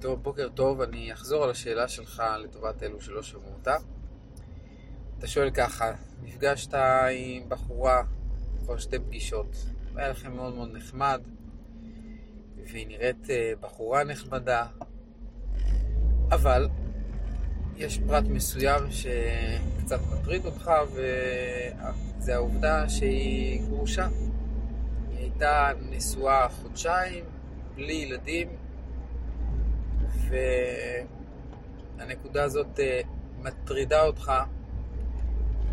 טוב, בוקר טוב, אני אחזור על השאלה שלך לטובת אלו שלא שמעו אותה. אתה שואל ככה, נפגשת עם בחורה כבר שתי פגישות, היה לכם מאוד מאוד נחמד, והיא נראית אה, בחורה נחמדה, אבל יש פרט מסוים שקצת מטריד אותך, וזה העובדה שהיא גרושה. היא הייתה נשואה חודשיים, בלי ילדים, והנקודה הזאת אה, מטרידה אותך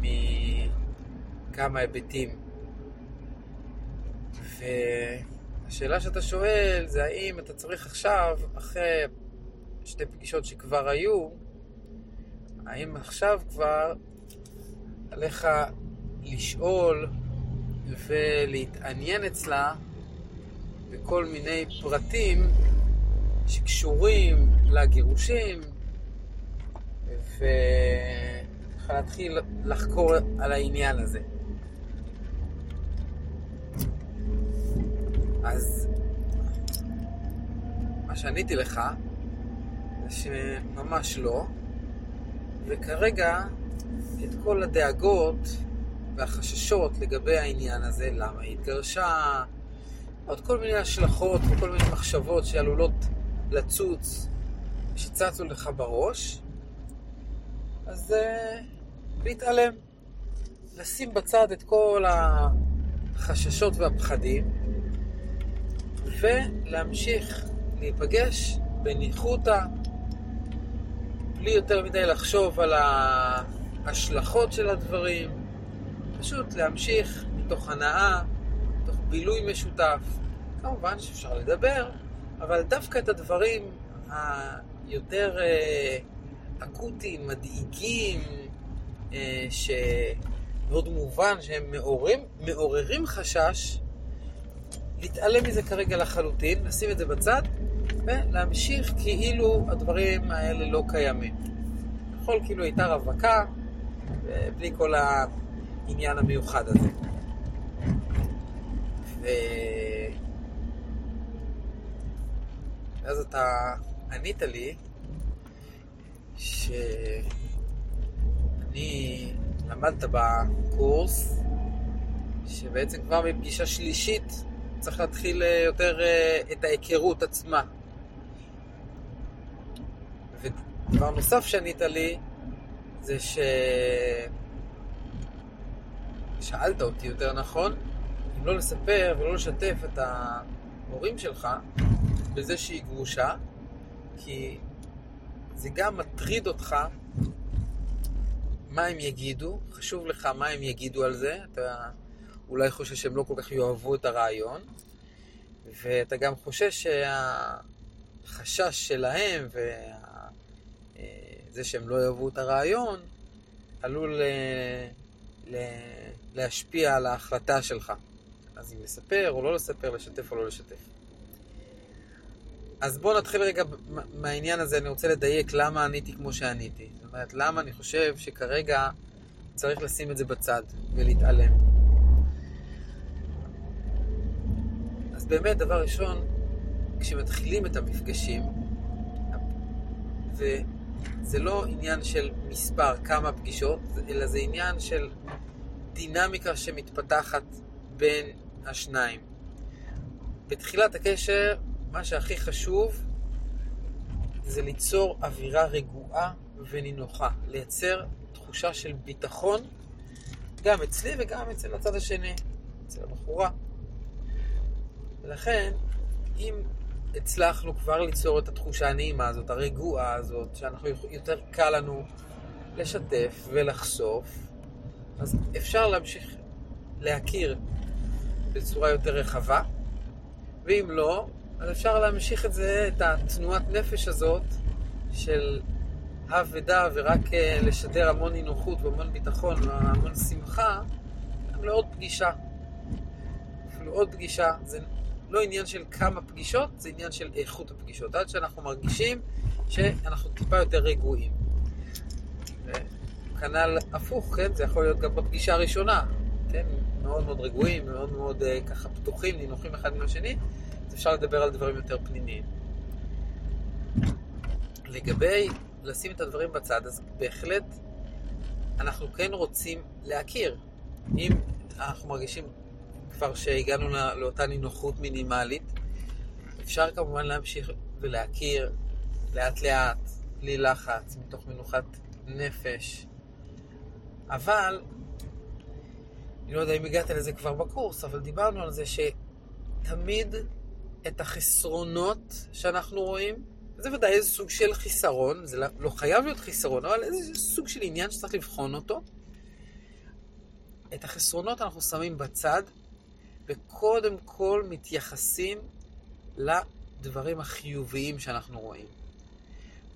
מכמה היבטים. והשאלה שאתה שואל זה האם אתה צריך עכשיו, אחרי שתי פגישות שכבר היו, האם עכשיו כבר עליך לשאול ולהתעניין אצלה בכל מיני פרטים שקשורים לגירושים, ולהתחיל לחקור על העניין הזה. אז מה שעניתי לך זה שממש לא, וכרגע את כל הדאגות והחששות לגבי העניין הזה, למה היא התגרשה, עוד כל מיני השלכות וכל מיני מחשבות שעלולות לצוץ, שצצו לך בראש, אז uh, להתעלם. לשים בצד את כל החששות והפחדים, ולהמשיך להיפגש בניחותא, בלי יותר מדי לחשוב על ההשלכות של הדברים, פשוט להמשיך מתוך הנאה, מתוך בילוי משותף. כמובן שאפשר לדבר, אבל דווקא את הדברים היותר אה, אקוטיים, מדאיגים, אה, שמאוד מובן שהם מעוררים, מעוררים חשש, להתעלם מזה כרגע לחלוטין, לשים את זה בצד, ולהמשיך כאילו הדברים האלה לא קיימים. יכול כאילו הייתה רווקה, בלי כל העניין המיוחד הזה. ו... ואז אתה ענית לי שאני למדת בקורס שבעצם כבר בפגישה שלישית צריך להתחיל אה, יותר אה, את ההיכרות עצמה. ודבר נוסף שענית לי זה ש... שאלת אותי יותר נכון, אם לא לספר ולא לשתף את המורים שלך בזה שהיא גרושה, כי זה גם מטריד אותך מה הם יגידו, חשוב לך מה הם יגידו על זה, אתה אולי חושש שהם לא כל כך יאהבו את הרעיון, ואתה גם חושש שהחשש שלהם וזה אה, שהם לא יאהבו את הרעיון עלול אה, להשפיע על ההחלטה שלך. אז אם לספר או לא לספר, לשתף או לא לשתף. אז בואו נתחיל רגע מהעניין הזה, אני רוצה לדייק למה עניתי כמו שעניתי. זאת אומרת, למה אני חושב שכרגע צריך לשים את זה בצד ולהתעלם. אז באמת, דבר ראשון, כשמתחילים את המפגשים, וזה לא עניין של מספר, כמה פגישות, אלא זה עניין של דינמיקה שמתפתחת בין השניים. בתחילת הקשר מה שהכי חשוב זה ליצור אווירה רגועה ונינוחה, לייצר תחושה של ביטחון גם אצלי וגם אצל הצד השני, אצל הבחורה. ולכן, אם הצלחנו כבר ליצור את התחושה הנעימה הזאת, הרגועה הזאת, שאנחנו יותר קל לנו לשתף ולחשוף, אז אפשר להמשיך להכיר בצורה יותר רחבה, ואם לא, אז אפשר להמשיך את זה, את התנועת נפש הזאת של ודע ורק אה, לשדר המון נינוחות והמון ביטחון והמון שמחה, גם לעוד פגישה. אפילו עוד פגישה, זה לא עניין של כמה פגישות, זה עניין של איכות הפגישות. עד שאנחנו מרגישים שאנחנו טיפה יותר רגועים. כנ"ל הפוך, כן? זה יכול להיות גם בפגישה הראשונה, כן? מאוד מאוד רגועים, מאוד מאוד אה, ככה פתוחים, נינוחים אחד עם השני. אפשר לדבר על דברים יותר פנימיים. לגבי לשים את הדברים בצד, אז בהחלט אנחנו כן רוצים להכיר. אם אנחנו מרגישים כבר שהגענו לא, לאותה נינוחות מינימלית, אפשר כמובן להמשיך ולהכיר לאט לאט, בלי לחץ, מתוך מנוחת נפש. אבל, אני לא יודע אם הגעת לזה כבר בקורס, אבל דיברנו על זה שתמיד את החסרונות שאנחנו רואים, זה ודאי איזה סוג של חיסרון, זה לא, לא חייב להיות חיסרון, אבל איזה סוג של עניין שצריך לבחון אותו. את החסרונות אנחנו שמים בצד, וקודם כל מתייחסים לדברים החיוביים שאנחנו רואים.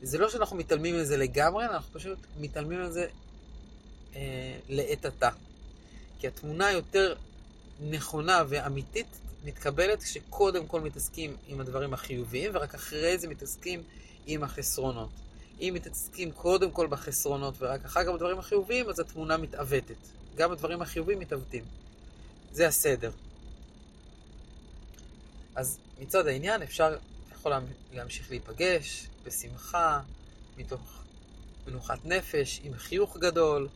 זה לא שאנחנו מתעלמים מזה לגמרי, אנחנו פשוט מתעלמים מזה אה, לעת עתה. כי התמונה היותר נכונה ואמיתית מתקבלת כשקודם כל מתעסקים עם הדברים החיוביים, ורק אחרי זה מתעסקים עם החסרונות. אם מתעסקים קודם כל בחסרונות ורק אחר כך בדברים החיוביים, אז התמונה מתעוותת. גם הדברים החיוביים מתעוותים. זה הסדר. אז מצד העניין אפשר, יכול להמשיך להיפגש בשמחה, מתוך מנוחת נפש, עם חיוך גדול,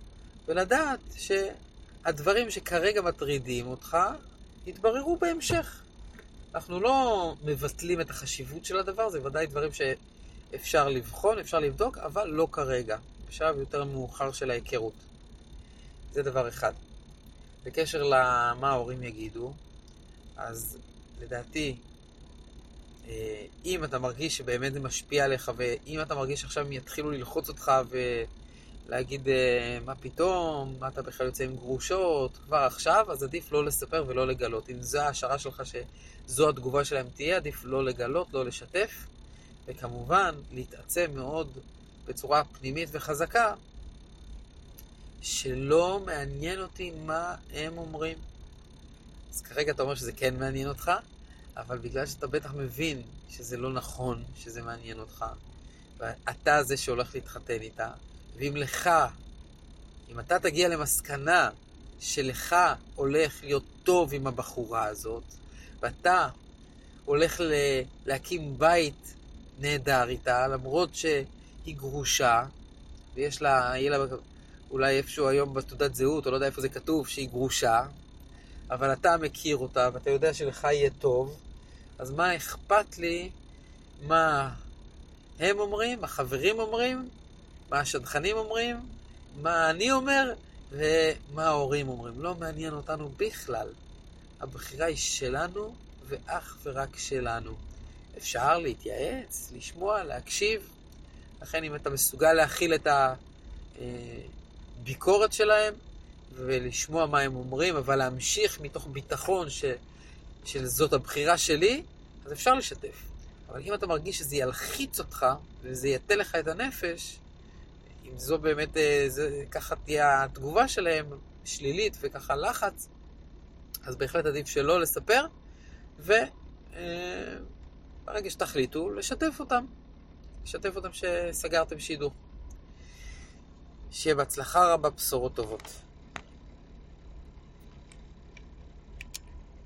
ולדעת שהדברים שכרגע מטרידים אותך, יתבררו בהמשך. אנחנו לא מבטלים את החשיבות של הדבר, זה ודאי דברים שאפשר לבחון, אפשר לבדוק, אבל לא כרגע, בשלב יותר מאוחר של ההיכרות. זה דבר אחד. בקשר למה ההורים יגידו, אז לדעתי, אה, אם אתה מרגיש שבאמת זה משפיע עליך, ואם אתה מרגיש שעכשיו הם יתחילו ללחוץ אותך ולהגיד אה, מה פתאום, מה אתה בכלל יוצא עם גרושות, כבר עכשיו, אז עדיף לא לספר ולא לגלות. אם זו ההשערה שלך שזו התגובה שלהם תהיה, עדיף לא לגלות, לא לשתף, וכמובן להתעצם מאוד בצורה פנימית וחזקה, שלא מעניין אותי מה הם אומרים. אז כרגע אתה אומר שזה כן מעניין אותך, אבל בגלל שאתה בטח מבין שזה לא נכון שזה מעניין אותך, ואתה זה שהולך להתחתן איתה, ואם לך, אם אתה תגיע למסקנה שלך הולך להיות טוב עם הבחורה הזאת, ואתה הולך ל- להקים בית נהדר איתה, למרות שהיא גרושה, ויש לה, יהיה לה אולי איפשהו היום בתעודת זהות, או לא יודע איפה זה כתוב, שהיא גרושה, אבל אתה מכיר אותה, ואתה יודע שלך יהיה טוב, אז מה אכפת לי מה הם אומרים, החברים אומרים, מה השדכנים אומרים, מה אני אומר ומה ההורים אומרים. לא מעניין אותנו בכלל. הבחירה היא שלנו ואך ורק שלנו. אפשר להתייעץ, לשמוע, להקשיב. לכן אם אתה מסוגל להכיל את הביקורת שלהם ולשמוע מה הם אומרים, אבל להמשיך מתוך ביטחון ש... של זאת הבחירה שלי, אז אפשר לשתף. אבל אם אתה מרגיש שזה ילחיץ אותך, וזה יטה לך את הנפש, אם זו באמת, אה, זה, ככה תהיה התגובה שלהם, שלילית וככה לחץ, אז בהחלט עדיף שלא לספר, וברגע אה, שתחליטו, לשתף אותם. לשתף אותם שסגרתם שידור. שיהיה בהצלחה רבה, בשורות טובות.